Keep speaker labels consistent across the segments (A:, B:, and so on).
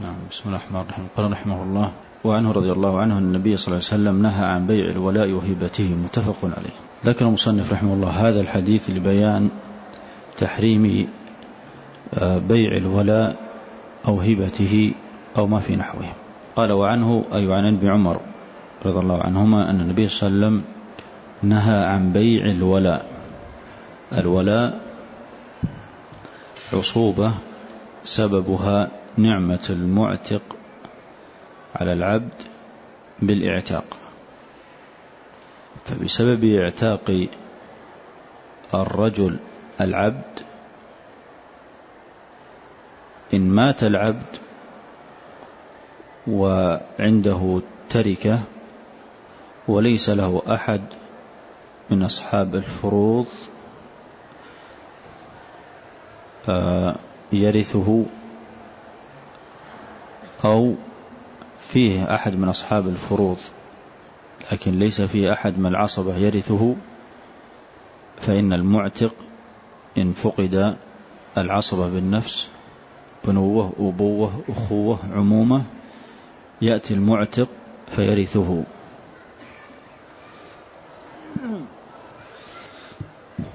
A: نعم بسم الله الرحمن الرحيم. قال رحمه الله وعنه رضي الله عنه النبي صلى الله عليه وسلم نهى عن بيع الولاء وهبته متفق عليه. ذكر المصنف رحمه الله هذا الحديث لبيان تحريم آه، بيع الولاء أو هبته أو ما في نحوه. قال وعنه أي عن ابن عمر رضي الله عنهما أن النبي صلى الله عليه وسلم نهى عن بيع الولاء. الولاء عصوبة سببها نعمة المعتق على العبد بالإعتاق. فبسبب إعتاق الرجل العبد إن مات العبد وعنده تركة وليس له أحد من أصحاب الفروض آه، يرثه أو فيه أحد من أصحاب الفروض لكن ليس فيه أحد من العصبة يرثه فإن المعتق إن فقد العصبة بالنفس بنوة أبوة أخوة عمومة يأتي المعتق فيرثه.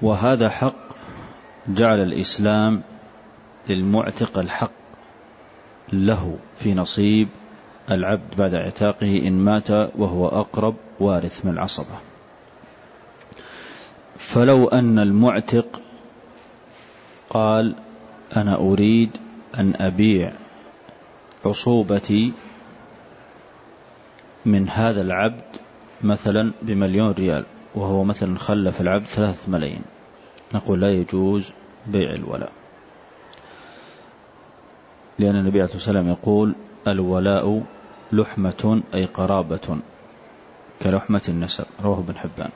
A: وهذا حق جعل الإسلام للمعتق الحق. له في نصيب العبد بعد اعتاقه إن مات وهو أقرب وارث من العصبة. فلو أن المعتق قال أنا أريد أن أبيع عصوبتي من هذا العبد مثلا بمليون ريال وهو مثلا خلف العبد ثلاث ملايين نقول لا يجوز بيع الولاء. لأن النبي عليه الصلاة والسلام يقول الولاء لحمة أي قرابة كلحمة النسب رواه ابن حبان.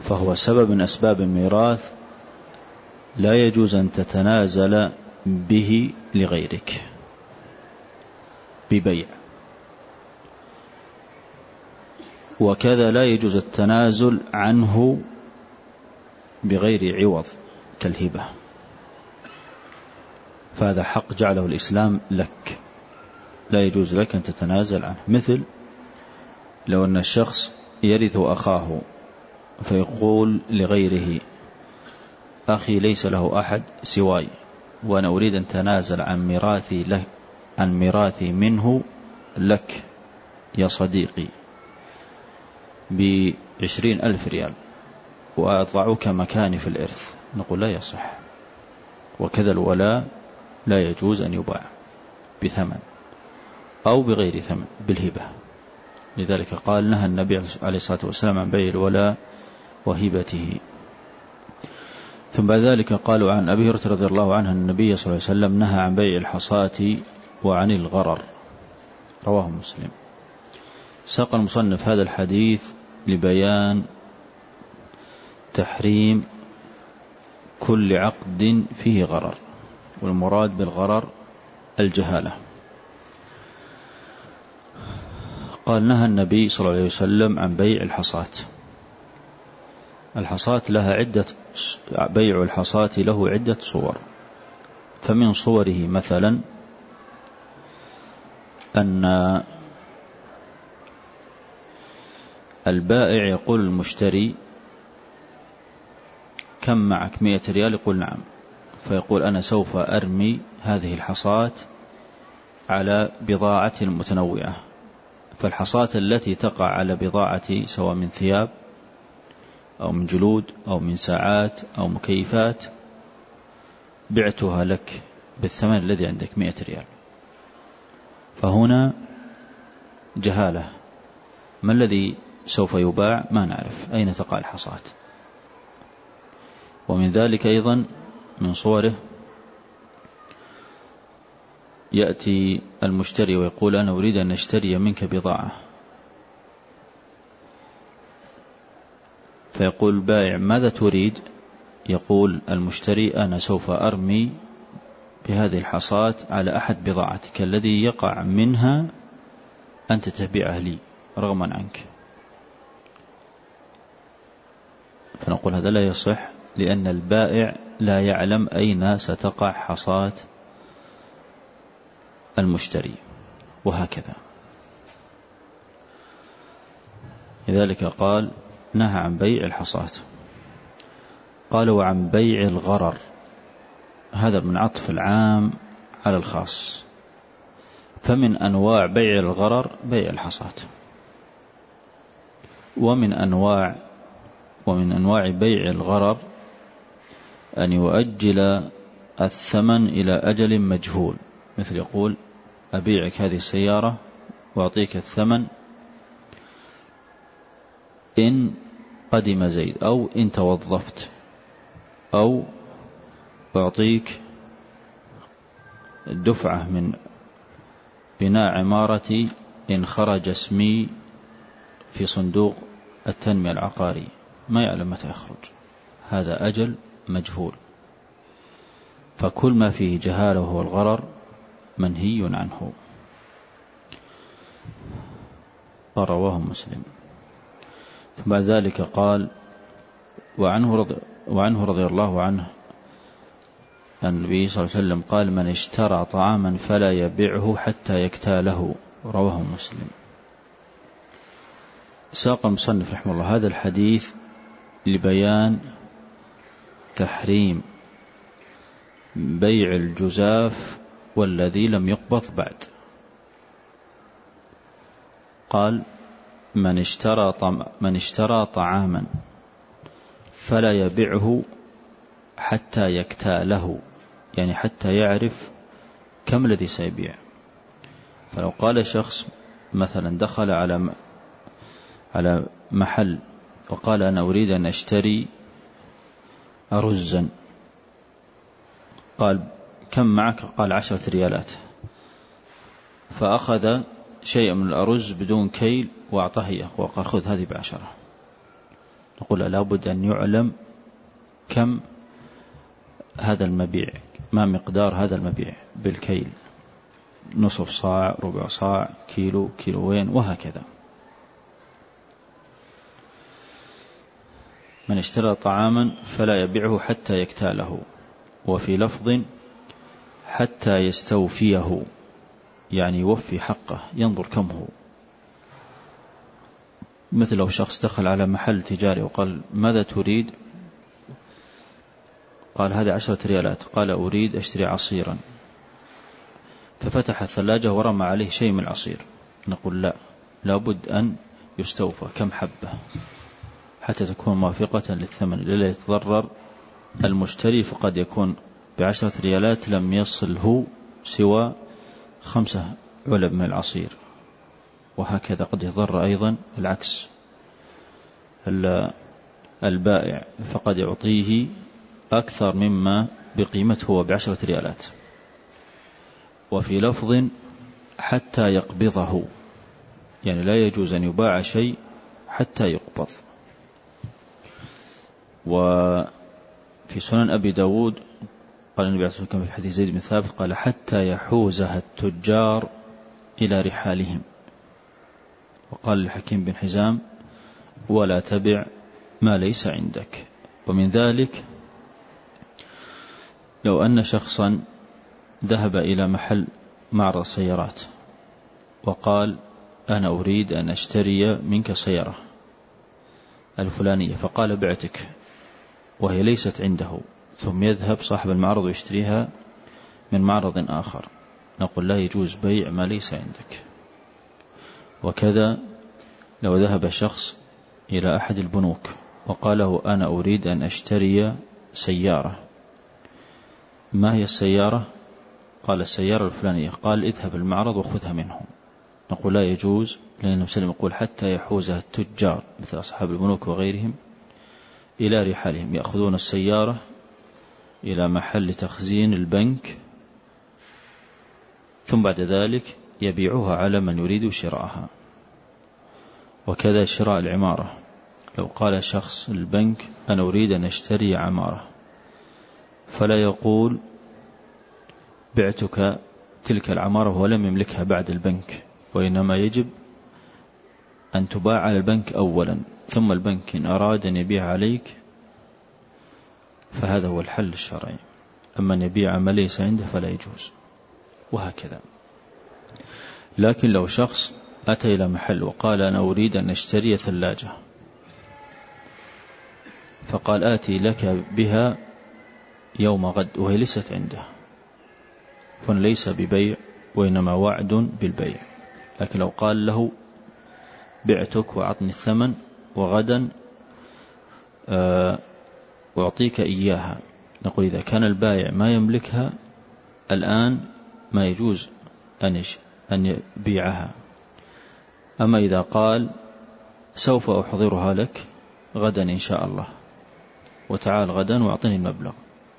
A: فهو سبب من أسباب الميراث لا يجوز أن تتنازل به لغيرك ببيع. وكذا لا يجوز التنازل عنه بغير عوض كالهبة. فهذا حق جعله الإسلام لك. لا يجوز لك أن تتنازل عنه. مثل لو أن الشخص يرث أخاه فيقول لغيره أخي ليس له أحد سواي وأنا أريد أن تنازل عن ميراثي له عن ميراثي منه لك يا صديقي بعشرين ألف ريال وأضعك مكاني في الإرث. نقول لا يصح. وكذا الولاء لا يجوز أن يباع بثمن أو بغير ثمن بالهبة. لذلك قال نهى النبي عليه الصلاة والسلام عن بيع الولاء وهبته. ثم بعد ذلك قالوا عن أبي هريرة رضي الله عنه النبي صلى الله عليه وسلم نهى عن بيع الحصاة وعن الغرر. رواه مسلم. ساق المصنف هذا الحديث لبيان تحريم كل عقد فيه غرر. والمراد بالغرر الجهالة. قال نهى النبي صلى الله عليه وسلم عن بيع الحصاة. الحصاة لها عدة بيع الحصاة له عدة صور. فمن صوره مثلا أن البائع يقول المشتري كم معك؟ مئة ريال؟ يقول نعم. فيقول أنا سوف أرمي هذه الحصاة على بضاعة المتنوعة فالحصاة التي تقع على بضاعتي سواء من ثياب أو من جلود أو من ساعات أو مكيفات بعتها لك بالثمن الذي عندك مئة ريال. فهنا جهالة. ما الذي سوف يباع؟ ما نعرف. أين تقع الحصاة؟ ومن ذلك أيضا من صوره يأتي المشتري ويقول أنا أريد أن أشتري منك بضاعة. فيقول البائع ماذا تريد؟ يقول المشتري أنا سوف أرمي بهذه الحصاة على أحد بضاعتك الذي يقع منها أنت تبيعه لي رغما عنك. فنقول هذا لا يصح لأن البائع لا يعلم أين ستقع حصاة المشتري وهكذا. لذلك قال نهى عن بيع الحصاة قال وعن بيع الغرر. هذا من عطف العام على الخاص. فمن أنواع بيع الغرر بيع الحصاة ومن أنواع ومن أنواع بيع الغرر أن يؤجل الثمن إلى أجل مجهول. مثل يقول أبيعك هذه السيارة وأعطيك الثمن إن قدم زيد أو إن توظفت أو أعطيك دفعة من بناء عمارتي إن خرج اسمي في صندوق التنمية العقاري. ما يعلم متى يخرج. هذا أجل مجهول. فكل ما فيه جهالة وهو الغرر منهي عنه. رواه مسلم. ثم بعد ذلك قال وعنه رضي, وعنه رضي الله عنه أن النبي صلى الله عليه وسلم قال من اشترى طعاما فلا يبيعه حتى يكتاله رواه مسلم. ساق المصنف رحمه الله هذا الحديث لبيان تحريم بيع الجزاف والذي لم يقبض بعد. قال من اشترى من اشترى طعاما فلا يبيعه حتى يكتاله يعني حتى يعرف كم الذي سيبيع. فلو قال شخص مثلا دخل على على محل وقال أنا أريد أن أشتري أرزا قال كم معك؟ قال عشرة ريالات. فأخذ شيء من الأرز بدون كيل وأعطاه إياه وقال خذ هذه بعشرة. نقول لابد أن يعلم كم هذا المبيع ما مقدار هذا المبيع بالكيل نصف صاع ربع صاع كيلو كيلوين وهكذا. من اشترى طعاما فلا يبيعه حتى يكتاله وفي لفظ حتى يستوفيه يعني يوفي حقه ينظر كم هو. مثل لو شخص دخل على محل تجاري وقال ماذا تريد؟ قال هذه عشرة ريالات. قال أريد أشتري عصيرا. ففتح الثلاجة ورمى عليه شيء من العصير. نقول لا لابد أن يستوفى. كم حبة؟ حتى تكون موافقة للثمن. لا يتضرر. المشتري فقد يكون بعشرة ريالات لم يصله سوى خمسة علب من العصير. وهكذا قد يضر أيضا العكس. البائع فقد يعطيه أكثر مما بقيمته هو بعشرة ريالات. وفي لفظ حتى يقبضه. يعني لا يجوز أن يباع شيء حتى يقبض. وفي سنن أبي داود قال النبي عليه الصلاة والسلام في حديث زيد بن ثابت قال حتى يحوزها التجار إلى رحالهم. وقال لحكيم بن حزام ولا تبع ما ليس عندك. ومن ذلك لو أن شخصا ذهب إلى محل معرض سيارات وقال أنا أريد أن أشتري منك سيارة الفلانية فقال بعتك. وهي ليست عنده ثم يذهب صاحب المعرض ويشتريها من معرض آخر. نقول لا يجوز بيع ما ليس عندك. وكذا لو ذهب شخص إلى أحد البنوك وقال له أنا أريد أن أشتري سيارة. ما هي السيارة؟ قال السيارة الفلانية. قال اذهب المعرض وخذها منهم نقول لا يجوز لأن صلى يقول حتى يحوزها التجار مثل أصحاب البنوك وغيرهم. إلى رحالهم يأخذون السيارة إلى محل تخزين البنك ثم بعد ذلك يبيعها على من يريد شراءها. وكذا شراء العمارة. لو قال شخص البنك أنا أريد أن أشتري عمارة. فلا يقول بعتك تلك العمارة ولم يملكها بعد البنك وإنما يجب أن تباع على البنك أولا ثم البنك إن أراد أن يبيع عليك فهذا هو الحل الشرعي. أما أن يبيع ما ليس عنده فلا يجوز. وهكذا. لكن لو شخص أتى إلى محل وقال أنا أريد أن أشتري ثلاجة فقال آتي لك بها يوم غد وهي ليست عنده. فليس ليس ببيع وإنما وعد بالبيع. لكن لو قال له بعتك وأعطني الثمن وغدا آه، أعطيك إياها. نقول إذا كان البائع ما يملكها الآن ما يجوز أن أن يبيعها. أما إذا قال سوف أحضرها لك غدا إن شاء الله. وتعال غدا وأعطني المبلغ.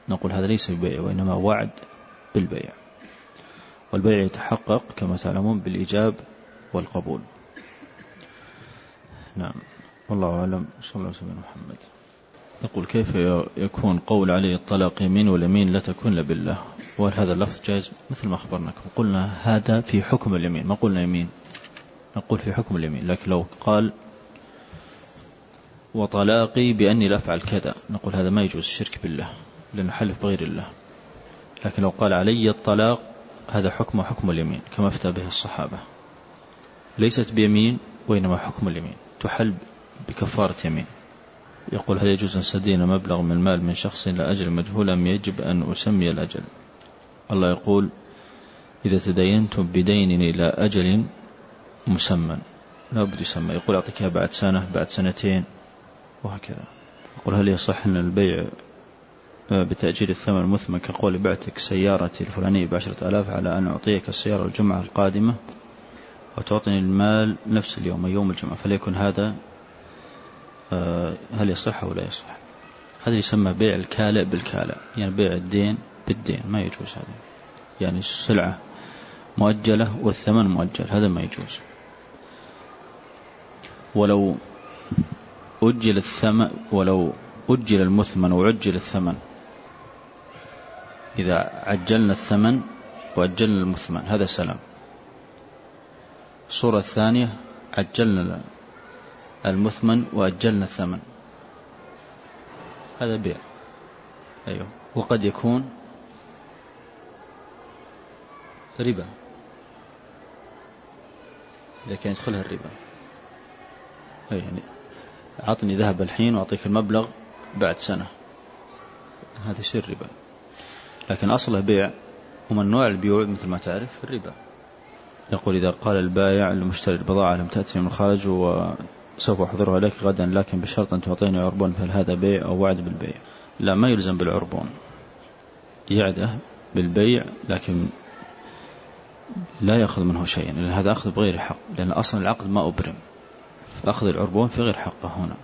A: نقول هذا ليس ببيع وإنما وعد بالبيع. والبيع يتحقق كما تعلمون بالإيجاب والقبول. نعم. والله أعلم. صلى الله عليه وسلم محمد. يقول كيف يكون قول عليه الطلاق يمين واليمين لا تكون بالله. وهل هذا اللفظ جائز؟ مثل ما أخبرناكم. قلنا هذا في حكم اليمين. ما قلنا يمين؟ نقول في حكم اليمين. لكن لو قال وطلاقي بأني لا أفعل كذا. نقول هذا ما يجوز. الشرك بالله. لأنه حلف بغير الله. لكن لو قال علي الطلاق هذا حكم حكم اليمين كما افتى به الصحابة. ليست بيمين وإنما حكم اليمين. تحل بكفارة يمين. يقول هل يجوز أن سدين مبلغ من المال من شخص لا أجل مجهول أم يجب أن أسمي الأجل؟ الله يقول إذا تدينتم بدين إلى أجل مسمى لا بد يسمى. يقول أعطيك بعد سنة بعد سنتين وهكذا. يقول هل يصح أن البيع بتأجيل الثمن المثمن كقول بعتك سيارتي الفلانية بعشرة آلاف على أن أعطيك السيارة الجمعة القادمة؟ وتعطيني المال نفس اليوم يوم الجمعة فليكن هذا آه، هل يصح أو لا يصح؟ هذا يسمى بيع الكالئ بالكالئ يعني بيع الدين بالدين ما يجوز هذا. يعني السلعة مؤجلة والثمن مؤجل هذا ما يجوز. ولو أجل الثمن ولو أجل المثمن وعجل الثمن. إذا عجلنا الثمن وأجلنا المثمن هذا سلام. الصورة الثانية عجلنا المثمن وأجلنا الثمن. هذا بيع. أيوه. وقد يكون ربا. إذا كان يدخلها الربا. أي يعني أعطني ذهب الحين وأعطيك المبلغ بعد سنة. هذا يصير ربا. لكن أصله بيع. وممنوع البيوع مثل ما تعرف الربا. يقول إذا قال البائع للمشتري البضاعة لم تأتي من الخارج وسوف أحضرها لك غدا لكن بشرط أن تعطيني عربون فهل هذا بيع أو وعد بالبيع؟ لا ما يلزم بالعربون. يعده بالبيع لكن لا يأخذ منه شيئا لأن هذا أخذ بغير حق لأن أصلا العقد ما أبرم. فأخذ العربون في غير حقه هنا.